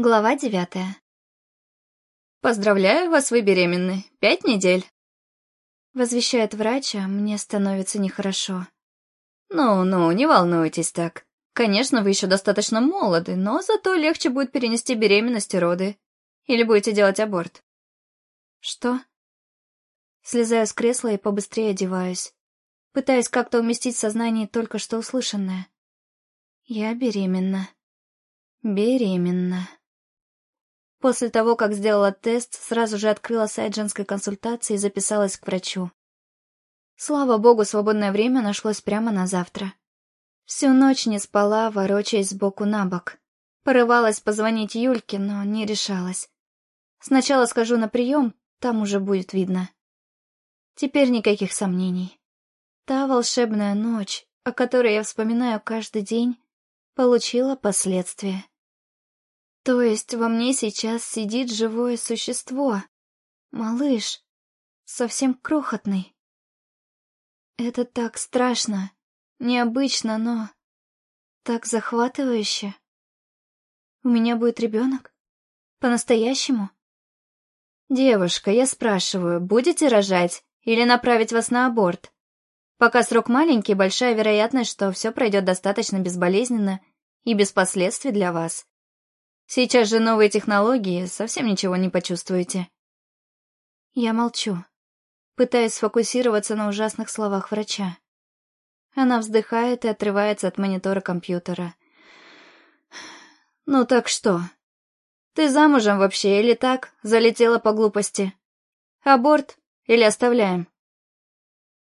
Глава девятая. «Поздравляю вас, вы беременны. Пять недель». Возвещает врач, а мне становится нехорошо. «Ну-ну, не волнуйтесь так. Конечно, вы еще достаточно молоды, но зато легче будет перенести беременность и роды. Или будете делать аборт?» «Что?» Слезаю с кресла и побыстрее одеваюсь. Пытаюсь как-то уместить в сознании только что услышанное. Я беременна. Беременна. После того, как сделала тест, сразу же открыла сайт женской консультации и записалась к врачу. Слава богу, свободное время нашлось прямо на завтра. Всю ночь не спала, ворочаясь сбоку на бок. Порывалась позвонить Юльке, но не решалась. Сначала схожу на прием, там уже будет видно. Теперь никаких сомнений. Та волшебная ночь, о которой я вспоминаю каждый день, получила последствия. То есть во мне сейчас сидит живое существо. Малыш. Совсем крохотный. Это так страшно. Необычно, но... Так захватывающе. У меня будет ребенок? По-настоящему? Девушка, я спрашиваю, будете рожать или направить вас на аборт? Пока срок маленький, большая вероятность, что все пройдет достаточно безболезненно и без последствий для вас. Сейчас же новые технологии, совсем ничего не почувствуете. Я молчу, пытаясь сфокусироваться на ужасных словах врача. Она вздыхает и отрывается от монитора компьютера. «Ну так что? Ты замужем вообще или так? Залетела по глупости? Аборт или оставляем?»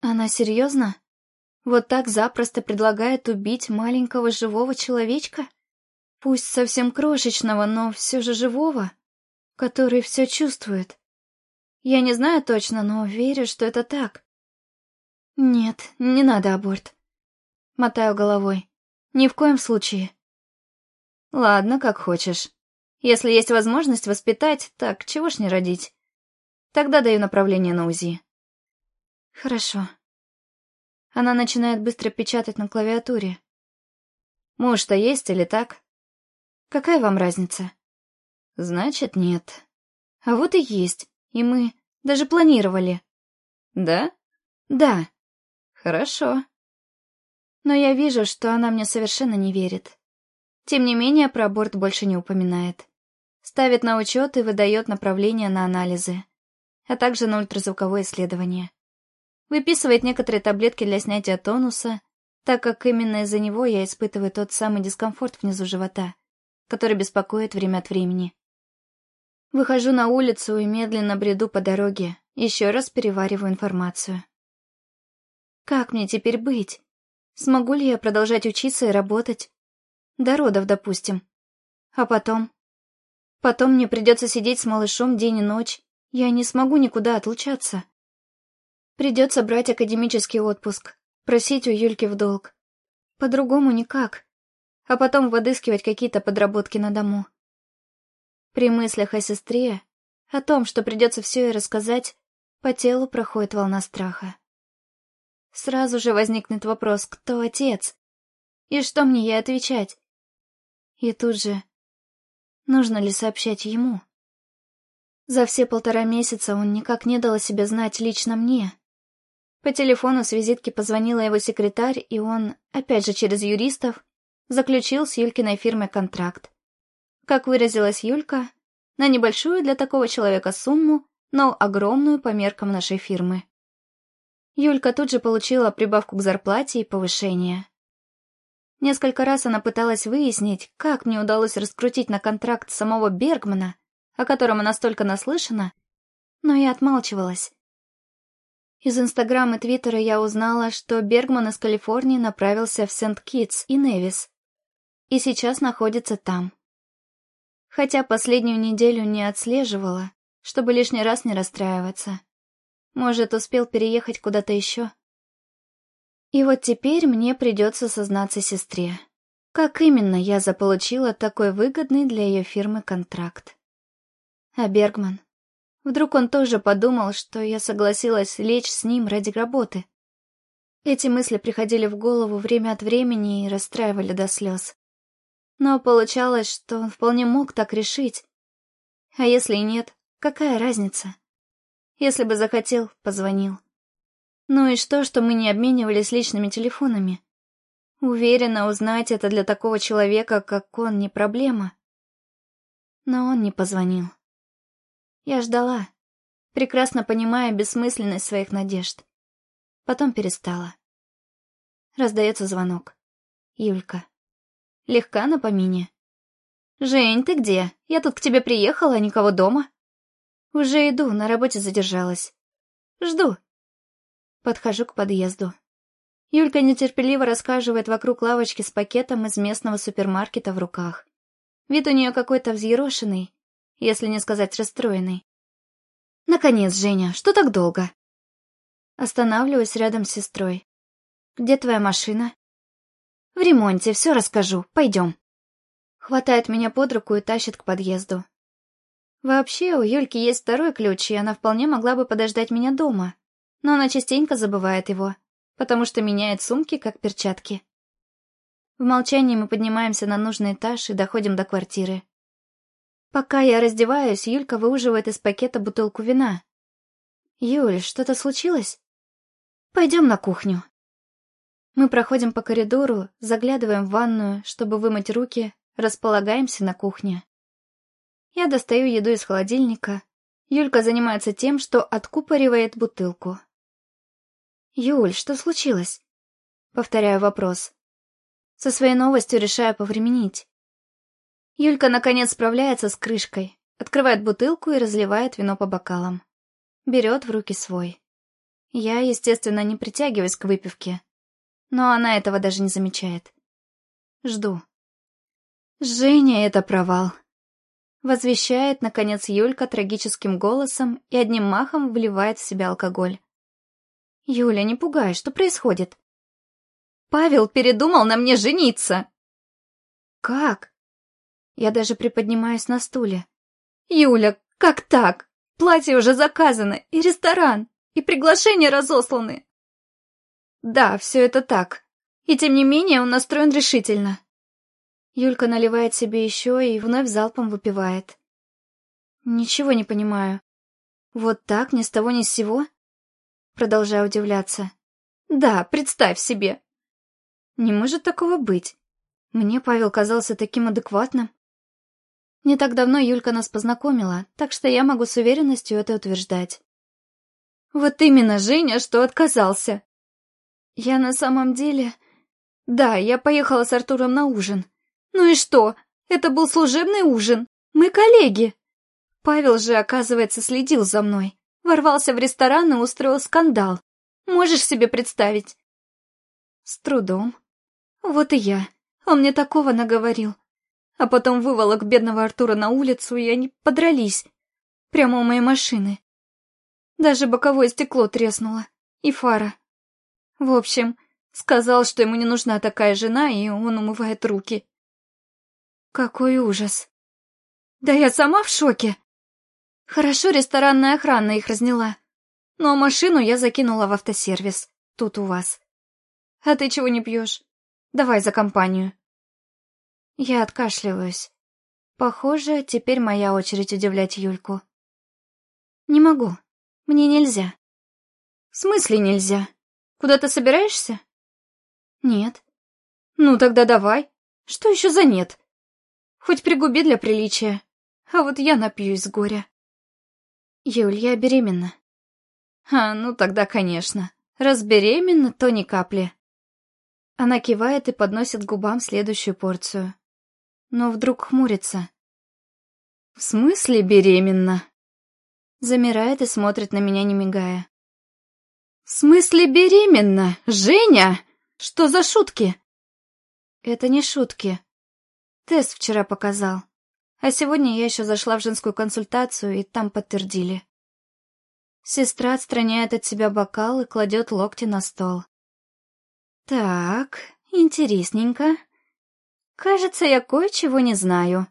Она серьезно? Вот так запросто предлагает убить маленького живого человечка? Пусть совсем крошечного, но все же живого, который все чувствует. Я не знаю точно, но верю, что это так. Нет, не надо аборт. Мотаю головой. Ни в коем случае. Ладно, как хочешь. Если есть возможность воспитать, так чего ж не родить? Тогда даю направление на УЗИ. Хорошо. Она начинает быстро печатать на клавиатуре. Муж-то есть или так? Какая вам разница? Значит, нет. А вот и есть. И мы даже планировали. Да? Да. Хорошо. Но я вижу, что она мне совершенно не верит. Тем не менее, про аборт больше не упоминает. Ставит на учет и выдает направление на анализы, а также на ультразвуковое исследование. Выписывает некоторые таблетки для снятия тонуса, так как именно из-за него я испытываю тот самый дискомфорт внизу живота который беспокоит время от времени. Выхожу на улицу и медленно бреду по дороге, еще раз перевариваю информацию. Как мне теперь быть? Смогу ли я продолжать учиться и работать? До родов, допустим. А потом? Потом мне придется сидеть с малышом день и ночь. Я не смогу никуда отлучаться. Придется брать академический отпуск, просить у Юльки в долг. По-другому никак а потом выдыскивать какие-то подработки на дому. При мыслях о сестре, о том, что придется все ей рассказать, по телу проходит волна страха. Сразу же возникнет вопрос, кто отец? И что мне ей отвечать? И тут же, нужно ли сообщать ему? За все полтора месяца он никак не дал о себе знать лично мне. По телефону с визитки позвонила его секретарь, и он, опять же через юристов, заключил с Юлькиной фирмой контракт. Как выразилась Юлька, на небольшую для такого человека сумму, но огромную по меркам нашей фирмы. Юлька тут же получила прибавку к зарплате и повышение. Несколько раз она пыталась выяснить, как мне удалось раскрутить на контракт самого Бергмана, о котором она столько наслышана, но я отмалчивалась. Из Инстаграма и Твиттера я узнала, что Бергман из Калифорнии направился в Сент-Китс и Невис, и сейчас находится там. Хотя последнюю неделю не отслеживала, чтобы лишний раз не расстраиваться. Может, успел переехать куда-то еще? И вот теперь мне придется сознаться сестре. Как именно я заполучила такой выгодный для ее фирмы контракт? А Бергман? Вдруг он тоже подумал, что я согласилась лечь с ним ради работы? Эти мысли приходили в голову время от времени и расстраивали до слез. Но получалось, что он вполне мог так решить. А если и нет, какая разница? Если бы захотел, позвонил. Ну и что, что мы не обменивались личными телефонами? Уверена, узнать это для такого человека, как он, не проблема. Но он не позвонил. Я ждала, прекрасно понимая бессмысленность своих надежд. Потом перестала. Раздается звонок. Юлька. Легка на помине. «Жень, ты где? Я тут к тебе приехала, никого дома?» «Уже иду, на работе задержалась. Жду». Подхожу к подъезду. Юлька нетерпеливо рассказывает вокруг лавочки с пакетом из местного супермаркета в руках. Вид у нее какой-то взъерошенный, если не сказать расстроенный. «Наконец, Женя, что так долго?» Останавливаюсь рядом с сестрой. «Где твоя машина?» «В ремонте, все расскажу. Пойдем». Хватает меня под руку и тащит к подъезду. Вообще, у Юльки есть второй ключ, и она вполне могла бы подождать меня дома. Но она частенько забывает его, потому что меняет сумки, как перчатки. В молчании мы поднимаемся на нужный этаж и доходим до квартиры. Пока я раздеваюсь, Юлька выуживает из пакета бутылку вина. «Юль, что-то случилось?» «Пойдем на кухню». Мы проходим по коридору, заглядываем в ванную, чтобы вымыть руки, располагаемся на кухне. Я достаю еду из холодильника. Юлька занимается тем, что откупоривает бутылку. «Юль, что случилось?» Повторяю вопрос. Со своей новостью решаю повременить. Юлька, наконец, справляется с крышкой, открывает бутылку и разливает вино по бокалам. Берет в руки свой. Я, естественно, не притягиваюсь к выпивке, но она этого даже не замечает. Жду. «Женя, это провал!» Возвещает, наконец, Юлька трагическим голосом и одним махом вливает в себя алкоголь. «Юля, не пугай, что происходит?» Павел передумал на мне жениться. Как? Я даже приподнимаюсь на стуле. Юля, как так? Платье уже заказано, и ресторан, и приглашения разосланы. Да, все это так. И тем не менее он настроен решительно. Юлька наливает себе еще и вновь залпом выпивает. Ничего не понимаю. Вот так, ни с того ни с сего? Продолжаю удивляться. Да, представь себе, не может такого быть. Мне Павел казался таким адекватным. Не так давно Юлька нас познакомила, так что я могу с уверенностью это утверждать. Вот именно, Женя, что отказался. Я на самом деле... Да, я поехала с Артуром на ужин. Ну и что? Это был служебный ужин. Мы коллеги. Павел же, оказывается, следил за мной. Ворвался в ресторан и устроил скандал. Можешь себе представить? С трудом. Вот и я. Он мне такого наговорил. А потом выволок бедного Артура на улицу, и они подрались. Прямо у моей машины. Даже боковое стекло треснуло. И фара. В общем, сказал, что ему не нужна такая жена, и он умывает руки. Какой ужас. Да я сама в шоке. Хорошо ресторанная охрана их разняла. Но машину я закинула в автосервис. Тут у вас. А ты чего не пьешь? Давай за компанию. Я откашливаюсь. Похоже, теперь моя очередь удивлять Юльку. Не могу. Мне нельзя. В смысле нельзя? Куда ты собираешься? Нет. Ну тогда давай. Что еще за нет? Хоть пригуби для приличия. А вот я напьюсь с горя. Юль, я беременна. А, ну тогда, конечно. Раз беременна, то ни капли. Она кивает и подносит губам следующую порцию. Но вдруг хмурится. «В смысле беременна?» Замирает и смотрит на меня, не мигая. «В смысле беременна? Женя? Что за шутки?» «Это не шутки. Тест вчера показал. А сегодня я еще зашла в женскую консультацию, и там подтвердили». Сестра отстраняет от себя бокал и кладет локти на стол. Так, интересненько. Кажется, я кое-чего не знаю.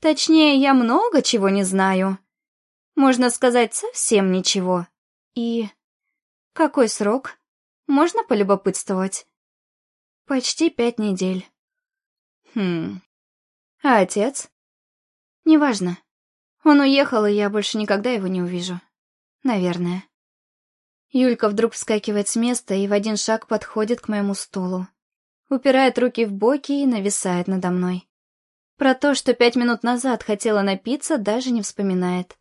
Точнее, я много чего не знаю. Можно сказать, совсем ничего. И... Какой срок? Можно полюбопытствовать? Почти пять недель. Хм, А отец? Неважно. Он уехал, и я больше никогда его не увижу. Наверное. Юлька вдруг вскакивает с места и в один шаг подходит к моему стулу. Упирает руки в боки и нависает надо мной. Про то, что пять минут назад хотела напиться, даже не вспоминает.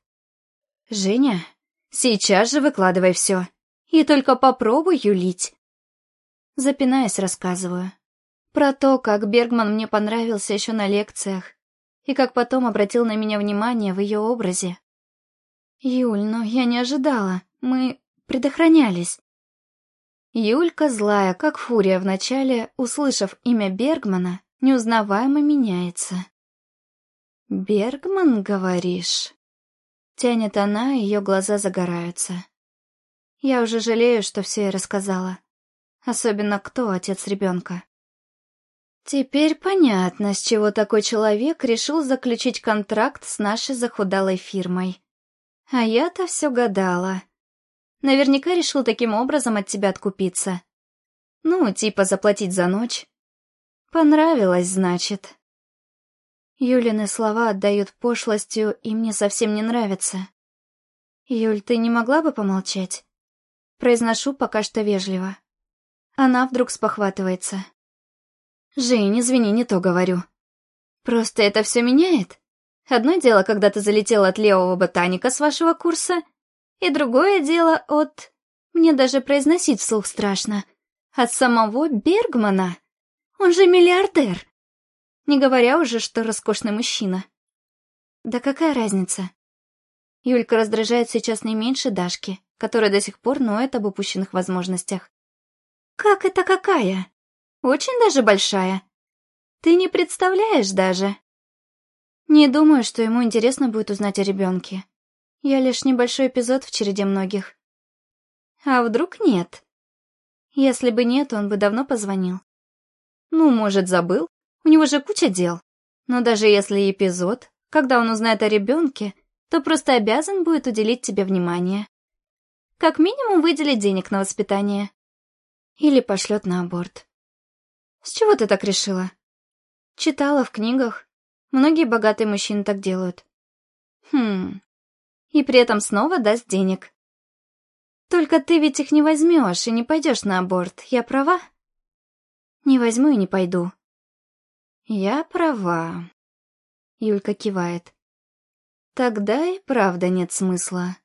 «Женя, сейчас же выкладывай все. И только попробуй юлить». Запинаясь, рассказываю. Про то, как Бергман мне понравился еще на лекциях, и как потом обратил на меня внимание в ее образе. «Юль, но я не ожидала. Мы предохранялись». Юлька, злая, как фурия вначале, услышав имя Бергмана, неузнаваемо меняется. «Бергман, говоришь?» Тянет она, ее глаза загораются. Я уже жалею, что все ей рассказала. Особенно кто отец ребенка. Теперь понятно, с чего такой человек решил заключить контракт с нашей захудалой фирмой. А я-то все гадала. Наверняка решил таким образом от тебя откупиться. Ну, типа заплатить за ночь. Понравилось, значит. Юлины слова отдают пошлостью, и мне совсем не нравится. Юль, ты не могла бы помолчать? Произношу пока что вежливо. Она вдруг спохватывается. Жень, извини, не то говорю. Просто это все меняет. Одно дело, когда ты залетела от левого ботаника с вашего курса, и другое дело от... Мне даже произносить вслух страшно. От самого Бергмана. Он же миллиардер. Не говоря уже, что роскошный мужчина. Да какая разница? Юлька раздражает сейчас не меньше Дашки, которая до сих пор ноет об упущенных возможностях. Как это какая? Очень даже большая. Ты не представляешь даже. Не думаю, что ему интересно будет узнать о ребенке. Я лишь небольшой эпизод в череде многих. А вдруг нет? Если бы нет, он бы давно позвонил. Ну, может, забыл? У него же куча дел. Но даже если эпизод, когда он узнает о ребенке, то просто обязан будет уделить тебе внимание. Как минимум выделить денег на воспитание. Или пошлет на аборт. С чего ты так решила? Читала в книгах. Многие богатые мужчины так делают. Хм. И при этом снова даст денег. Только ты ведь их не возьмешь и не пойдешь на аборт, я права? Не возьму и не пойду. Я права. Юлька кивает. Тогда и правда нет смысла.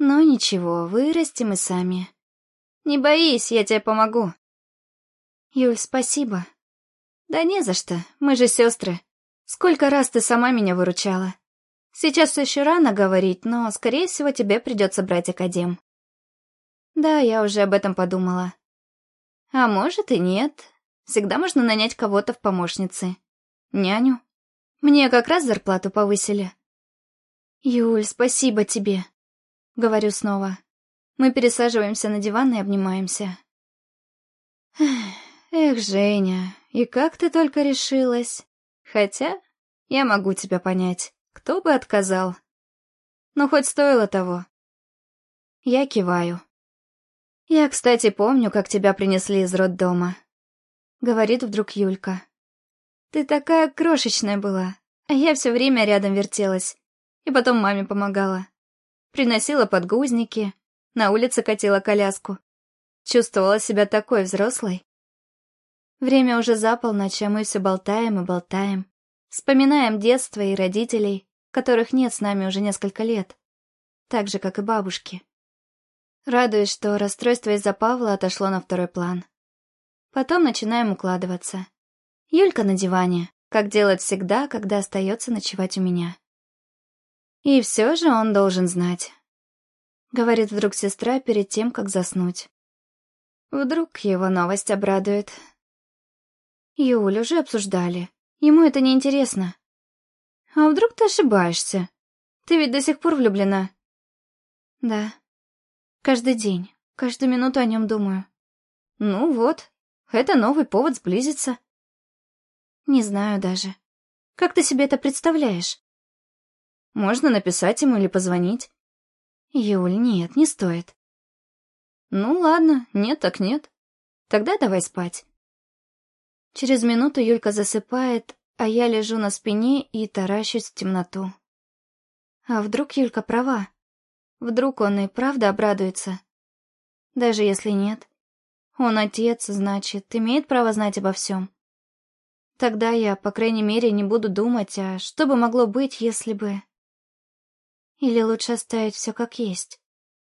Но ничего, вырастем и сами. Не боись, я тебе помогу. Юль, спасибо. Да не за что, мы же сестры. Сколько раз ты сама меня выручала. Сейчас еще рано говорить, но, скорее всего, тебе придется брать академ. Да, я уже об этом подумала. А может и нет. Всегда можно нанять кого-то в помощницы. Няню. Мне как раз зарплату повысили. Юль, спасибо тебе. Говорю снова. Мы пересаживаемся на диван и обнимаемся. Эх, Женя, и как ты только решилась. Хотя, я могу тебя понять, кто бы отказал. Но хоть стоило того. Я киваю. Я, кстати, помню, как тебя принесли из роддома. Говорит вдруг Юлька. Ты такая крошечная была, а я все время рядом вертелась. И потом маме помогала. Приносила подгузники, на улице катила коляску. Чувствовала себя такой взрослой. Время уже за полночь, а мы все болтаем и болтаем. Вспоминаем детство и родителей, которых нет с нами уже несколько лет. Так же, как и бабушки. Радуюсь, что расстройство из-за Павла отошло на второй план. Потом начинаем укладываться. Юлька на диване, как делает всегда, когда остается ночевать у меня. И все же он должен знать. Говорит вдруг сестра перед тем, как заснуть. Вдруг его новость обрадует. Юль, уже обсуждали. Ему это не интересно. А вдруг ты ошибаешься? Ты ведь до сих пор влюблена. Да. Каждый день, каждую минуту о нем думаю. Ну вот, это новый повод сблизиться. Не знаю даже. Как ты себе это представляешь? Можно написать ему или позвонить. Юль, нет, не стоит. Ну ладно, нет так нет. Тогда давай спать. Через минуту Юлька засыпает, а я лежу на спине и таращусь в темноту. А вдруг Юлька права? Вдруг он и правда обрадуется? Даже если нет. Он отец, значит, имеет право знать обо всем. Тогда я, по крайней мере, не буду думать, а что бы могло быть, если бы... Или лучше оставить все как есть?